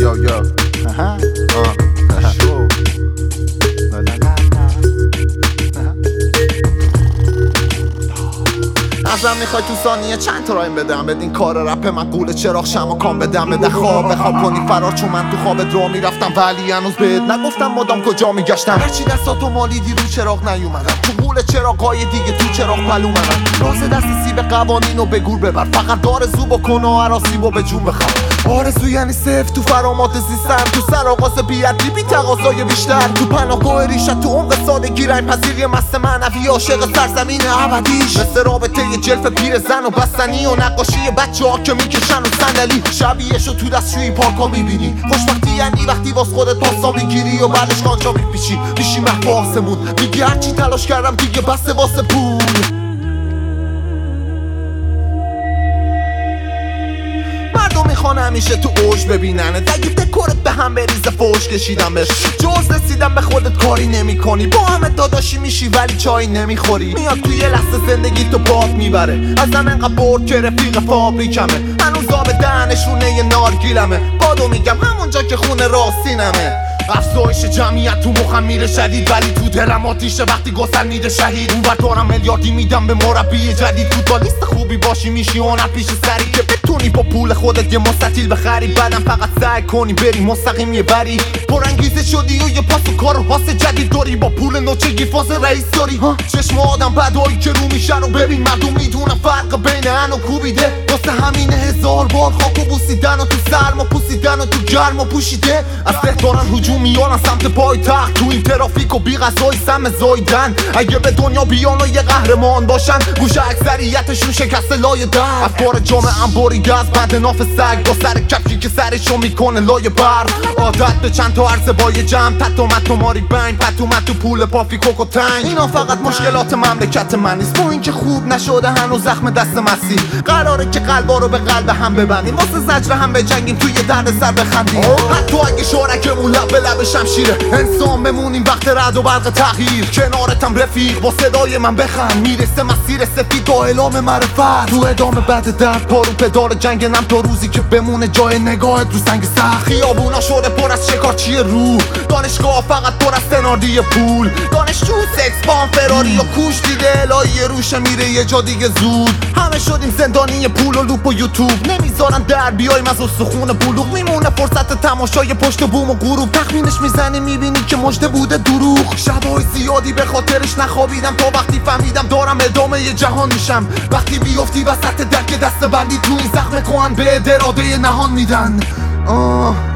Yo, yo. Aha. Uh. La, la, la. ازم می‌خوای تو ثانیه چند تا رایم بدم؟ بد این کار رپ من قول چراغ شم و کام بدم بده خواب. بخواب کنی فرار چون من تو خواب درو می‌رفتم. ولی هنوز بهت نگفتم مدام کجا میگشتم. هرچی دستاتو مالیدی رو چراغ نیومدم تو قول چراغای دیگه تو چراغ پلو منم راز دست سیب قوانین و به گور ببر. فقط دار زو بکن و عراسی و به جون بخوام آرزو یعنی صفر تو فرامات زیستن تو سر آغاز بیادی بی تقاضای بیشتر. تو پناهگاه ریشت تو عمق سادگی رنگ پذیری مست معنوی عاشق سرزمین ابدیش. مثل رابطه جلف پیر زن و بستنی و نقاشی بچه ها که می‌کشن و صندلی. شبیهش رو تو دستشوی پارکا می‌بینی. خوشبختی یعنی وقتی واس خودت پاسا می‌گیری و بعدش کانجا میپیچی. میشی محو آسمون. میگی هرچی تلاش کردم دیگه بسته واسه پول. همیشه تو اوج ببینن. اگه دکورت به هم بریزه فوش کشیدم بهش. جز رسیدم به خودت کاری نمی کنی با همه داداشی میشی ولی چای نمی‌خوری. میاد توی یه لحظه زندگی تو باد می‌بره. ازم انقدر برد که رفیق فابریکمه. هنوز آب دهنش رونه یه نارگیلمه. بادو میگم همونجا که خونه راستینمه. افزایش جمعیت تو مخم میره شدید ولی تو دلم آتیشه وقتی گسل میده شهید. اون دارم میلیاردی میدم به مربی جدید. فوتبالیست خوبی باشی میشی هنر پیش سری. که بتونی با پول خودت یه مستطیل بخری بعدم فقط سعی کنی بری مستقیم یه بری. پرانگیزه شدی و یه پاس و کار و حاس جدید داری. با پول نوچه گیفاز رئیس داری. چشم آدم بدایی که رو میشن و ببین. مردم می‌دونم فرق بین ان و کوبیده. واسه همین هزار بار خاک و بوسیدن و تو سرما پوسیدن و تو گرم و پوشیده. از دارن هجوم میارن سمت پای تخت تو این ترافیک و بی غذای سم زایدن. اگه به دنیا بیان و یه قهرمان باشن گوش اکثریتشون شکست لای در افکار جامعه بریده از بند ناف سگ. با سر کفشی که سرشو می‌کنه لای بر عادت به چند تا عرضه با یه جمع. پتو متو ماری بنگ. پتو متو پول پافی کوکو تنگ. اینا فقط مشکلات مملکت من نیست. با اینکه خوب نشده هنوز زخم دست مسی قراره که قلبا رو به قلب هم ببندیم. واسه زجر هم بجنگیم توی درد سر بخندیم. حتی اگه شارکمون لب به لب شمشیره. انسان بمونیم وقت رد و برق تغییر. کنارتم رفیق با صدای من بخند. می‌رسه مسیر سفید تا اعلام معرفت تو ادامه بعد درد پارو پدار جنگ نم. تا روزی که بمونه جای نگاهت رو سنگ سخت. خیابونا شده پر از شکارچی روح. دانشگاه فقط پر از سناردی پول. دانشجو سکس بام فراری و کوش دیده الهی روشه میره یه جا دیگه زود. همه شدیم زندانی پول و لوپ و یوتیوب. نمی‌ذارن در بیایم از استخون بلوغ. میمونه فرصت تماشای پشت بوم و غروب. تخمینش می‌زنی می‌بینی که مجده بوده دروغ. شبای زیادی به خاطرش نخوابیدم. تا وقتی فهمیدم دارم ادامه یه جهان میشم. وقتی بیفتی وسط درک دست بندی تو این زخم کهن به اراده نهان میدن. آه.